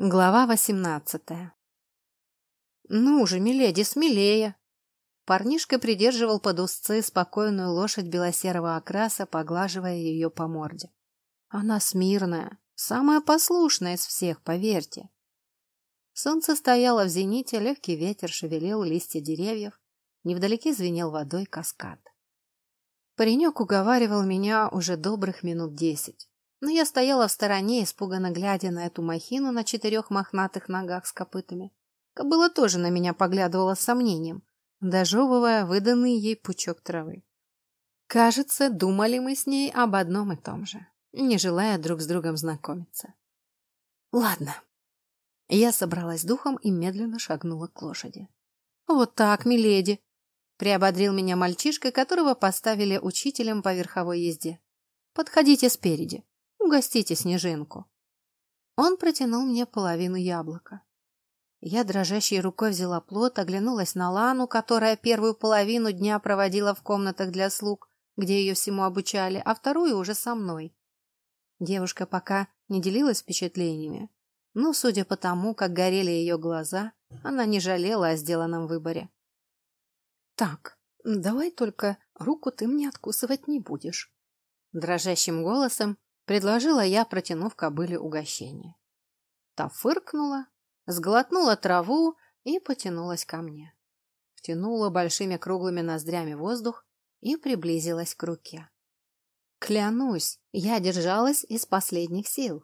Глава восемнадцатая «Ну же, миледи, смелее!» Парнишка придерживал под узцы спокойную лошадь белосерого окраса, поглаживая ее по морде. Она смирная, самая послушная из всех, поверьте. Солнце стояло в зените, легкий ветер шевелил листья деревьев, невдалеке звенел водой каскад. Паренек уговаривал меня уже добрых минут десять. Но я стояла в стороне, испуганно глядя на эту махину на четырех мохнатых ногах с копытами. Кобыла тоже на меня поглядывала с сомнением, дожевывая выданный ей пучок травы. Кажется, думали мы с ней об одном и том же, не желая друг с другом знакомиться. Ладно. Я собралась духом и медленно шагнула к лошади. Вот так, миледи, приободрил меня мальчишка, которого поставили учителем по верховой езде. Подходите спереди. Угостите снежинку. Он протянул мне половину яблока. Я дрожащей рукой взяла плод, оглянулась на Лану, которая первую половину дня проводила в комнатах для слуг, где ее всему обучали, а вторую уже со мной. Девушка пока не делилась впечатлениями, но, судя по тому, как горели ее глаза, она не жалела о сделанном выборе. «Так, давай только руку ты мне откусывать не будешь», — дрожащим голосом предложила я, протянув кобыле угощение. Та фыркнула, сглотнула траву и потянулась ко мне. Втянула большими круглыми ноздрями воздух и приблизилась к руке. Клянусь, я держалась из последних сил,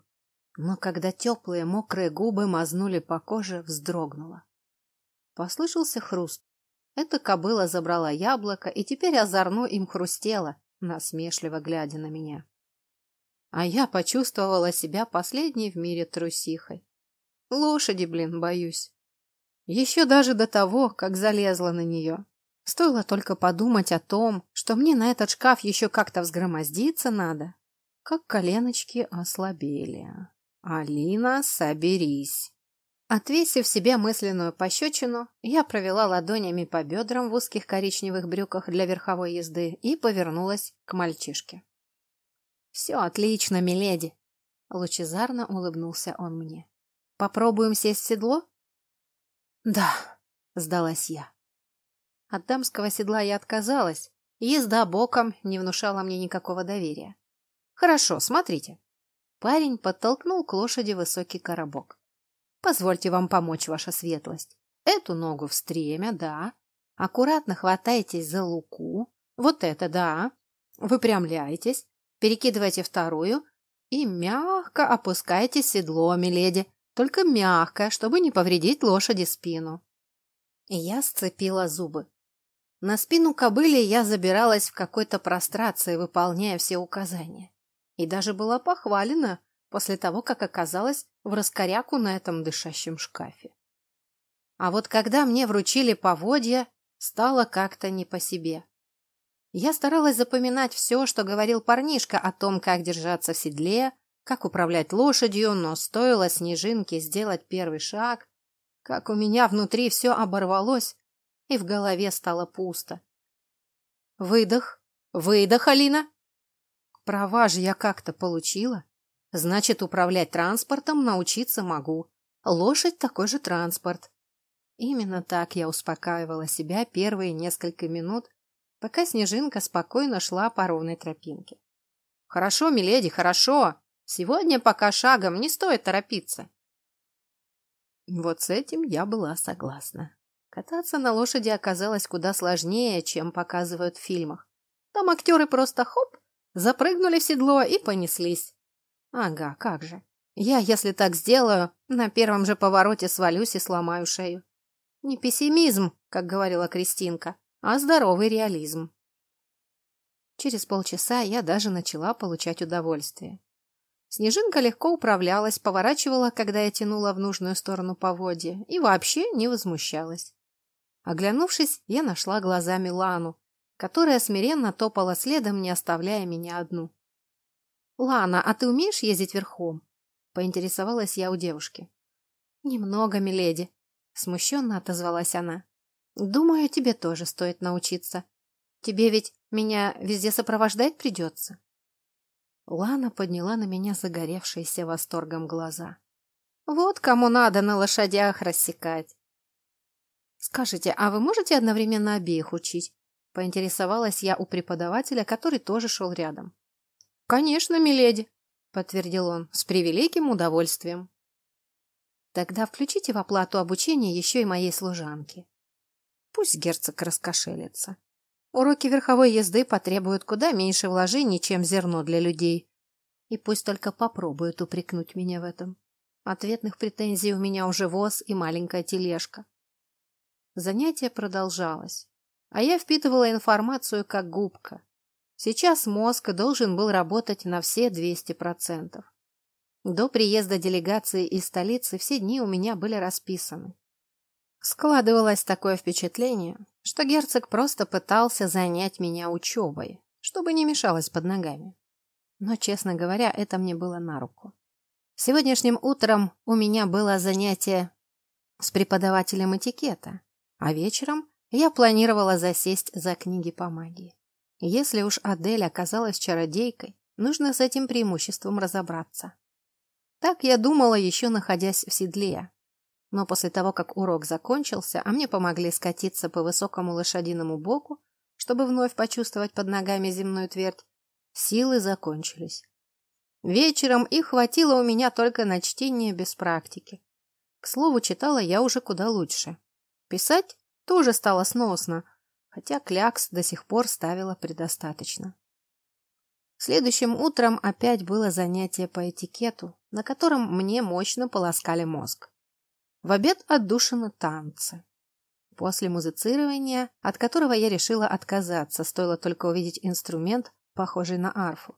но когда теплые мокрые губы мазнули по коже, вздрогнула. Послышался хруст. Эта кобыла забрала яблоко и теперь озорно им хрустела, насмешливо глядя на меня а я почувствовала себя последней в мире трусихой. Лошади, блин, боюсь. Еще даже до того, как залезла на нее. Стоило только подумать о том, что мне на этот шкаф еще как-то взгромоздиться надо, как коленочки ослабели. «Алина, соберись!» Отвесив себе мысленную пощечину, я провела ладонями по бедрам в узких коричневых брюках для верховой езды и повернулась к мальчишке. «Все отлично, миледи!» Лучезарно улыбнулся он мне. «Попробуем сесть в седло?» «Да», — сдалась я. От дамского седла я отказалась. Езда боком не внушала мне никакого доверия. «Хорошо, смотрите». Парень подтолкнул к лошади высокий коробок. «Позвольте вам помочь, ваша светлость. Эту ногу в стремя, да. Аккуратно хватайтесь за луку. Вот это, да. Выпрямляйтесь. Перекидывайте вторую и мягко опускайте седло, миледи. Только мягко, чтобы не повредить лошади спину. Я сцепила зубы. На спину кобыли я забиралась в какой-то прострации, выполняя все указания. И даже была похвалена после того, как оказалась в раскоряку на этом дышащем шкафе. А вот когда мне вручили поводья, стало как-то не по себе. Я старалась запоминать все, что говорил парнишка о том, как держаться в седле, как управлять лошадью, но стоило снежинке сделать первый шаг, как у меня внутри все оборвалось, и в голове стало пусто. Выдох, выдох, Алина. Права же я как-то получила. Значит, управлять транспортом научиться могу. Лошадь такой же транспорт. Именно так я успокаивала себя первые несколько минут, пока Снежинка спокойно шла по ровной тропинке. «Хорошо, миледи, хорошо. Сегодня пока шагом не стоит торопиться». Вот с этим я была согласна. Кататься на лошади оказалось куда сложнее, чем показывают в фильмах. Там актеры просто хоп, запрыгнули в седло и понеслись. Ага, как же. Я, если так сделаю, на первом же повороте свалюсь и сломаю шею. Не пессимизм, как говорила Кристинка, а здоровый реализм. Через полчаса я даже начала получать удовольствие. Снежинка легко управлялась, поворачивала, когда я тянула в нужную сторону поводья, и вообще не возмущалась. Оглянувшись, я нашла глазами Лану, которая смиренно топала следом, не оставляя меня одну. «Лана, а ты умеешь ездить верхом?» — поинтересовалась я у девушки. «Немного, миледи», — смущенно отозвалась она. Думаю, тебе тоже стоит научиться. Тебе ведь меня везде сопровождать придется. Лана подняла на меня загоревшиеся восторгом глаза. Вот кому надо на лошадях рассекать. Скажите, а вы можете одновременно обеих учить? Поинтересовалась я у преподавателя, который тоже шел рядом. Конечно, миледи, подтвердил он, с превеликим удовольствием. Тогда включите в оплату обучения еще и моей служанки. Пусть герцог раскошелится. Уроки верховой езды потребуют куда меньше вложений, чем зерно для людей. И пусть только попробует упрекнуть меня в этом. Ответных претензий у меня уже воз и маленькая тележка. Занятие продолжалось, а я впитывала информацию как губка. Сейчас мозг должен был работать на все 200%. До приезда делегации из столицы все дни у меня были расписаны. Складывалось такое впечатление, что герцог просто пытался занять меня учебой, чтобы не мешалось под ногами. Но, честно говоря, это мне было на руку. Сегодняшним утром у меня было занятие с преподавателем этикета, а вечером я планировала засесть за книги по магии. Если уж Адель оказалась чародейкой, нужно с этим преимуществом разобраться. Так я думала, еще находясь в седле. Но после того, как урок закончился, а мне помогли скатиться по высокому лошадиному боку, чтобы вновь почувствовать под ногами земную твердь, силы закончились. Вечером их хватило у меня только на чтение без практики. К слову, читала я уже куда лучше. Писать тоже стало сносно, хотя клякс до сих пор ставила предостаточно. Следующим утром опять было занятие по этикету, на котором мне мощно полоскали мозг. В обед отдушины танцы. После музицирования, от которого я решила отказаться, стоило только увидеть инструмент, похожий на арфу.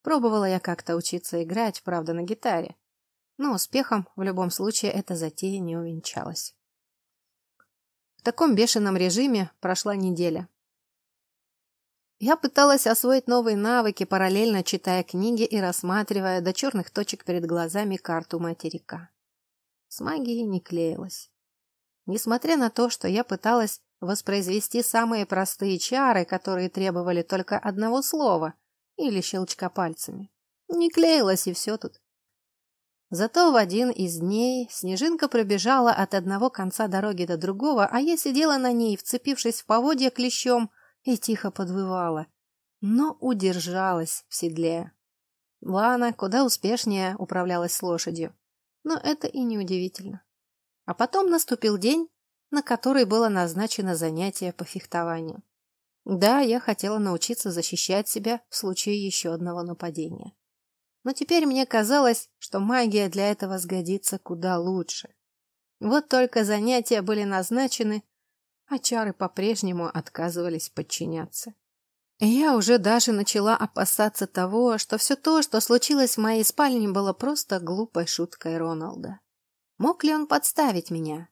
Пробовала я как-то учиться играть, правда, на гитаре. Но успехом в любом случае эта затея не увенчалась. В таком бешеном режиме прошла неделя. Я пыталась освоить новые навыки, параллельно читая книги и рассматривая до черных точек перед глазами карту материка. С магией не клеилась. Несмотря на то, что я пыталась воспроизвести самые простые чары, которые требовали только одного слова — или щелчка пальцами. Не клеилось и все тут. Зато в один из дней снежинка пробежала от одного конца дороги до другого, а я сидела на ней, вцепившись в поводья клещом, и тихо подвывала, но удержалась в седле. Лана куда успешнее управлялась с лошадью, но это и не удивительно. А потом наступил день, на который было назначено занятие по фехтованию. Да, я хотела научиться защищать себя в случае еще одного нападения. Но теперь мне казалось, что магия для этого сгодится куда лучше. Вот только занятия были назначены, а чары по-прежнему отказывались подчиняться. Я уже даже начала опасаться того, что все то, что случилось в моей спальне, было просто глупой шуткой Роналда. Мог ли он подставить меня?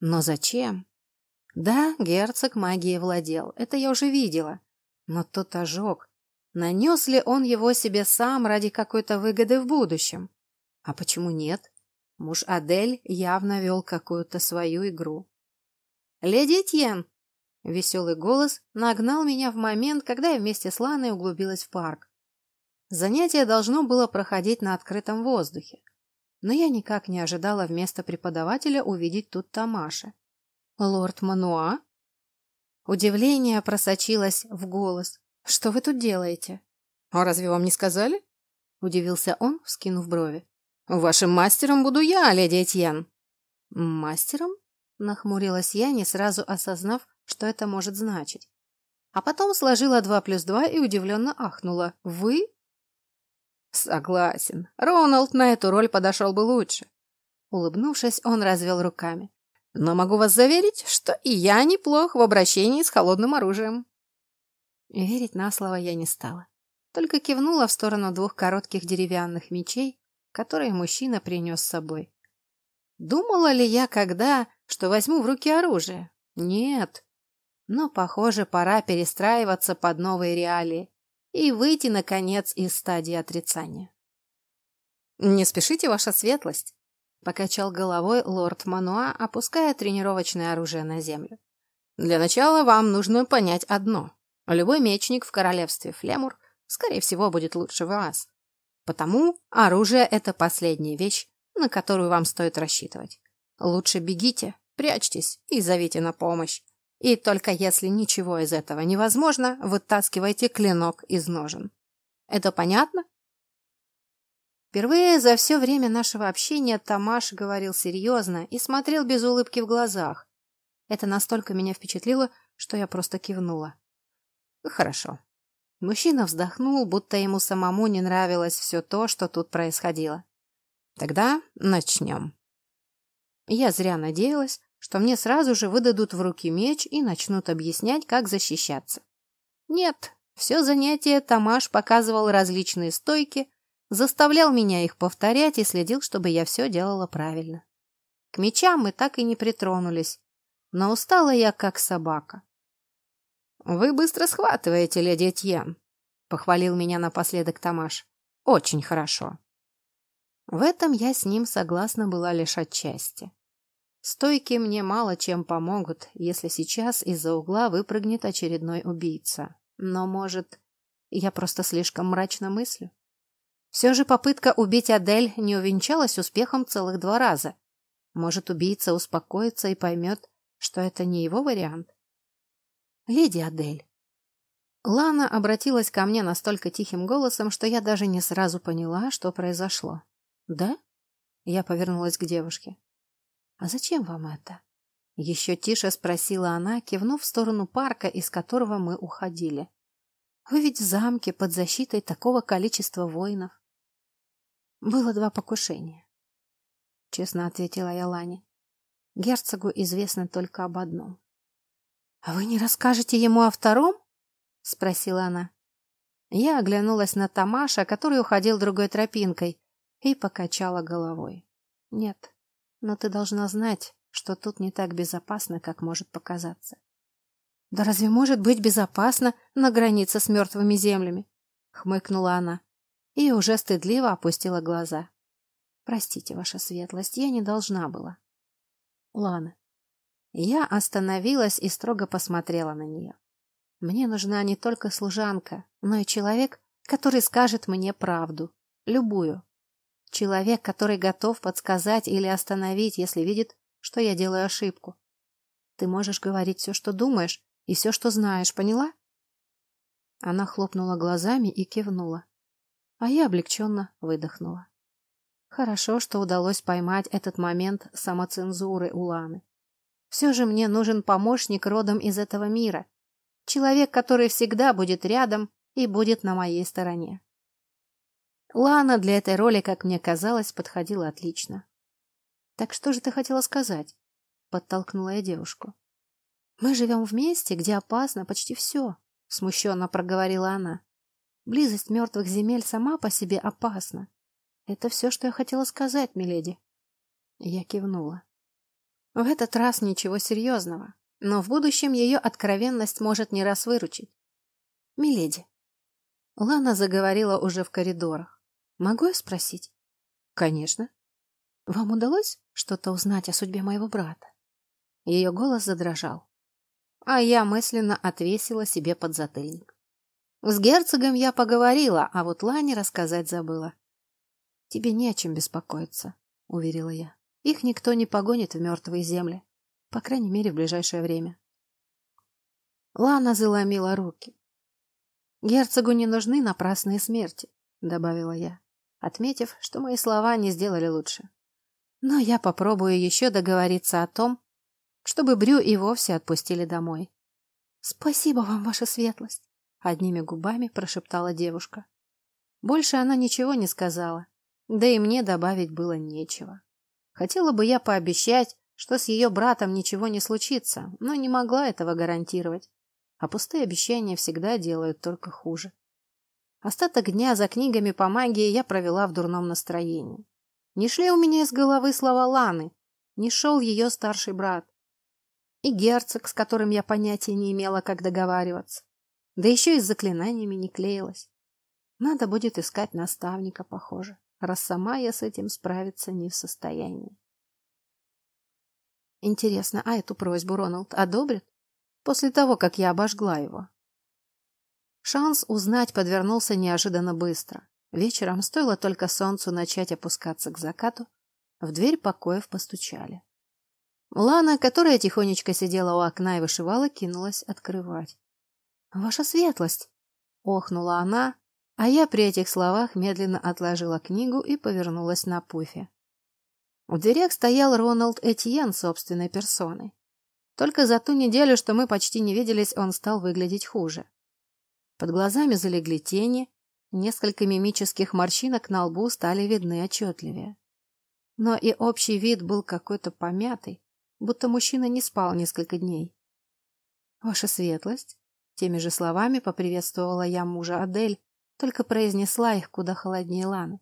Но зачем? Да, герцог магией владел, это я уже видела. Но тот ожог, нанес ли он его себе сам ради какой-то выгоды в будущем? А почему нет? Муж Адель явно вел какую-то свою игру. «Леди Тьен!» Веселый голос нагнал меня в момент, когда я вместе с Ланой углубилась в парк. Занятие должно было проходить на открытом воздухе, но я никак не ожидала вместо преподавателя увидеть тут Тамаша. «Лорд Мануа?» Удивление просочилось в голос. «Что вы тут делаете?» «А разве вам не сказали?» Удивился он, вскинув брови. «Вашим мастером буду я, леди Этьен». «Мастером?» Нахмурилась я, не сразу осознав, что это может значить. А потом сложила два плюс два и удивленно ахнула. «Вы?» «Согласен. Роналд на эту роль подошел бы лучше». Улыбнувшись, он развел руками. Но могу вас заверить, что и я неплох в обращении с холодным оружием. Верить на слово я не стала. Только кивнула в сторону двух коротких деревянных мечей, которые мужчина принес с собой. Думала ли я когда, что возьму в руки оружие? Нет. Но, похоже, пора перестраиваться под новые реалии и выйти, наконец, из стадии отрицания. «Не спешите, ваша светлость!» Покачал головой лорд Мануа, опуская тренировочное оружие на землю. Для начала вам нужно понять одно. Любой мечник в королевстве Флемур, скорее всего, будет лучше вас. Потому оружие — это последняя вещь, на которую вам стоит рассчитывать. Лучше бегите, прячьтесь и зовите на помощь. И только если ничего из этого невозможно, вытаскивайте клинок из ножен. Это понятно? Впервые за все время нашего общения Тамаш говорил серьезно и смотрел без улыбки в глазах. Это настолько меня впечатлило, что я просто кивнула. Хорошо. Мужчина вздохнул, будто ему самому не нравилось все то, что тут происходило. Тогда начнем. Я зря надеялась, что мне сразу же выдадут в руки меч и начнут объяснять, как защищаться. Нет, все занятие Тамаш показывал различные стойки, заставлял меня их повторять и следил, чтобы я все делала правильно. К мечам мы так и не притронулись, но устала я как собака. «Вы быстро схватываете, леди Этьен», — похвалил меня напоследок Тамаш. «Очень хорошо». В этом я с ним согласна была лишь отчасти. Стойки мне мало чем помогут, если сейчас из-за угла выпрыгнет очередной убийца. Но, может, я просто слишком мрачно мыслю? Все же попытка убить Адель не увенчалась успехом целых два раза. Может, убийца успокоится и поймет, что это не его вариант? Леди Адель. Лана обратилась ко мне настолько тихим голосом, что я даже не сразу поняла, что произошло. «Да?» Я повернулась к девушке. «А зачем вам это?» Еще тише спросила она, кивнув в сторону парка, из которого мы уходили. «Вы ведь в замке под защитой такого количества воинов. Было два покушения. Честно ответила я Лане. Герцогу известно только об одном. А вы не расскажете ему о втором? Спросила она. Я оглянулась на Тамаша, который уходил другой тропинкой, и покачала головой. Нет, но ты должна знать, что тут не так безопасно, как может показаться. Да разве может быть безопасно на границе с мертвыми землями? Хмыкнула она и уже стыдливо опустила глаза. Простите, ваша светлость, я не должна была. Лана. Я остановилась и строго посмотрела на нее. Мне нужна не только служанка, но и человек, который скажет мне правду, любую. Человек, который готов подсказать или остановить, если видит, что я делаю ошибку. Ты можешь говорить все, что думаешь, и все, что знаешь, поняла? Она хлопнула глазами и кивнула а я облегченно выдохнула. Хорошо, что удалось поймать этот момент самоцензуры у Ланы. Все же мне нужен помощник родом из этого мира. Человек, который всегда будет рядом и будет на моей стороне. Лана для этой роли, как мне казалось, подходила отлично. «Так что же ты хотела сказать?» — подтолкнула я девушку. «Мы живем вместе, где опасно почти все», — смущенно проговорила она. Близость мертвых земель сама по себе опасна. Это все, что я хотела сказать, миледи. Я кивнула. В этот раз ничего серьезного, но в будущем ее откровенность может не раз выручить. Миледи. Лана заговорила уже в коридорах. Могу я спросить? Конечно. Вам удалось что-то узнать о судьбе моего брата? Ее голос задрожал. А я мысленно отвесила себе подзатыльник. С герцогом я поговорила, а вот Лане рассказать забыла. Тебе не о чем беспокоиться, уверила я. Их никто не погонит в мертвые земли, по крайней мере, в ближайшее время. Лана заломила руки. Герцогу не нужны напрасные смерти, добавила я, отметив, что мои слова не сделали лучше. Но я попробую еще договориться о том, чтобы Брю и вовсе отпустили домой. Спасибо вам, ваша светлость одними губами прошептала девушка. Больше она ничего не сказала, да и мне добавить было нечего. Хотела бы я пообещать, что с ее братом ничего не случится, но не могла этого гарантировать. А пустые обещания всегда делают только хуже. Остаток дня за книгами по магии я провела в дурном настроении. Не шли у меня из головы слова Ланы, не шел ее старший брат. И герцог, с которым я понятия не имела, как договариваться. Да еще и с заклинаниями не клеилась. Надо будет искать наставника, похоже, раз сама я с этим справиться не в состоянии. Интересно, а эту просьбу Роналд одобрит? После того, как я обожгла его. Шанс узнать подвернулся неожиданно быстро. Вечером стоило только солнцу начать опускаться к закату, В дверь покоев постучали. Лана, которая тихонечко сидела у окна и вышивала, кинулась открывать. «Ваша светлость!» — охнула она, а я при этих словах медленно отложила книгу и повернулась на пуфе. У дверях стоял Роналд Этьен собственной персоной. Только за ту неделю, что мы почти не виделись, он стал выглядеть хуже. Под глазами залегли тени, несколько мимических морщинок на лбу стали видны отчетливее. Но и общий вид был какой-то помятый, будто мужчина не спал несколько дней. «Ваша светлость?» Теми же словами поприветствовала я мужа Адель, только произнесла их куда холоднее Ланы.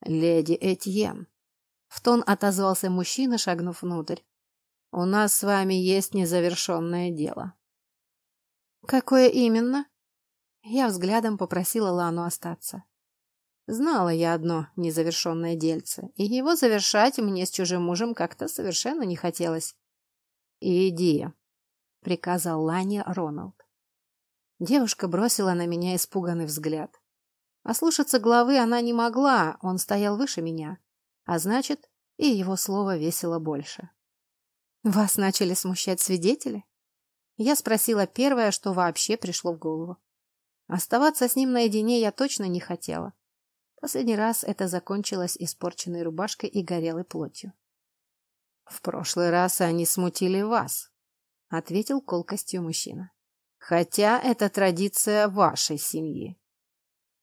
«Леди Этьен», — в тон отозвался мужчина, шагнув внутрь. «У нас с вами есть незавершенное дело». «Какое именно?» Я взглядом попросила Лану остаться. Знала я одно незавершенное дельце, и его завершать мне с чужим мужем как-то совершенно не хотелось. «Иди», — приказал Лане Роналд. Девушка бросила на меня испуганный взгляд. Ослушаться главы она не могла, он стоял выше меня, а значит, и его слово весило больше. «Вас начали смущать свидетели?» Я спросила первое, что вообще пришло в голову. Оставаться с ним наедине я точно не хотела. Последний раз это закончилось испорченной рубашкой и горелой плотью. «В прошлый раз они смутили вас», — ответил колкостью мужчина. «Хотя это традиция вашей семьи».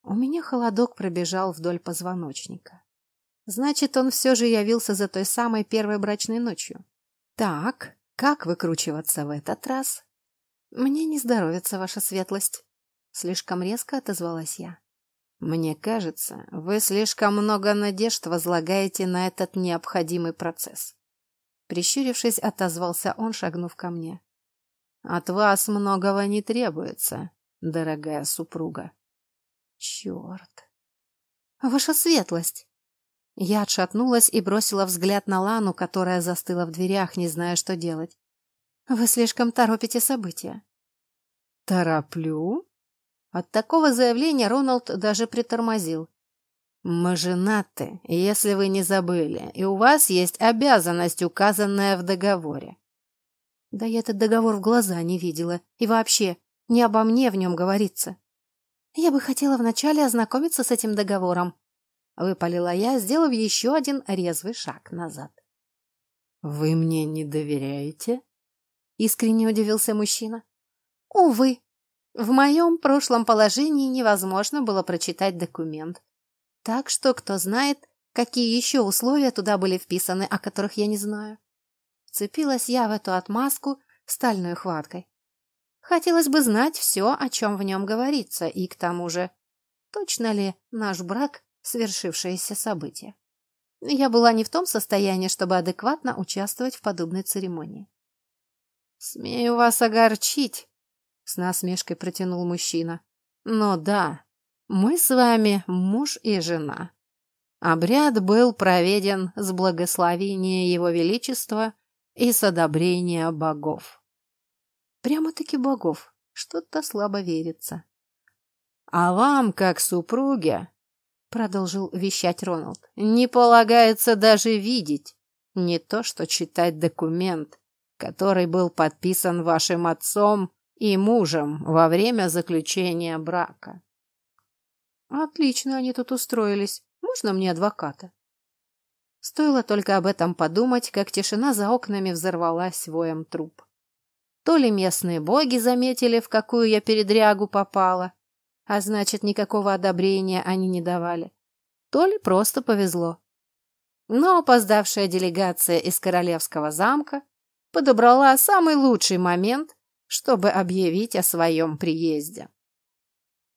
У меня холодок пробежал вдоль позвоночника. Значит, он все же явился за той самой первой брачной ночью. Так, как выкручиваться в этот раз? Мне не здоровится ваша светлость. Слишком резко отозвалась я. Мне кажется, вы слишком много надежд возлагаете на этот необходимый процесс. Прищурившись, отозвался он, шагнув ко мне. От вас многого не требуется, дорогая супруга. Черт. Ваша светлость. Я отшатнулась и бросила взгляд на Лану, которая застыла в дверях, не зная, что делать. Вы слишком торопите события. Тороплю? От такого заявления Роналд даже притормозил. «Мы женаты, если вы не забыли, и у вас есть обязанность, указанная в договоре». Да я этот договор в глаза не видела, и вообще, не обо мне в нем говорится. Я бы хотела вначале ознакомиться с этим договором. Выпалила я, сделав еще один резвый шаг назад. «Вы мне не доверяете?» Искренне удивился мужчина. «Увы, в моем прошлом положении невозможно было прочитать документ. Так что кто знает, какие еще условия туда были вписаны, о которых я не знаю. Вцепилась я в эту отмазку стальной хваткой. Хотелось бы знать все, о чем в нем говорится, и к тому же, точно ли наш брак – свершившееся событие. Я была не в том состоянии, чтобы адекватно участвовать в подобной церемонии. «Смею вас огорчить», с насмешкой протянул мужчина. Но да, мы с вами муж и жена. Обряд был проведен с благословения Его Величества и с одобрения богов. Прямо-таки богов. Что-то слабо верится. А вам, как супруге, продолжил вещать Роналд, не полагается даже видеть, не то что читать документ, который был подписан вашим отцом и мужем во время заключения брака. Отлично они тут устроились. Можно мне адвоката? Стоило только об этом подумать, как тишина за окнами взорвалась воем труп. То ли местные боги заметили, в какую я передрягу попала, а значит, никакого одобрения они не давали, то ли просто повезло. Но опоздавшая делегация из королевского замка подобрала самый лучший момент, чтобы объявить о своем приезде.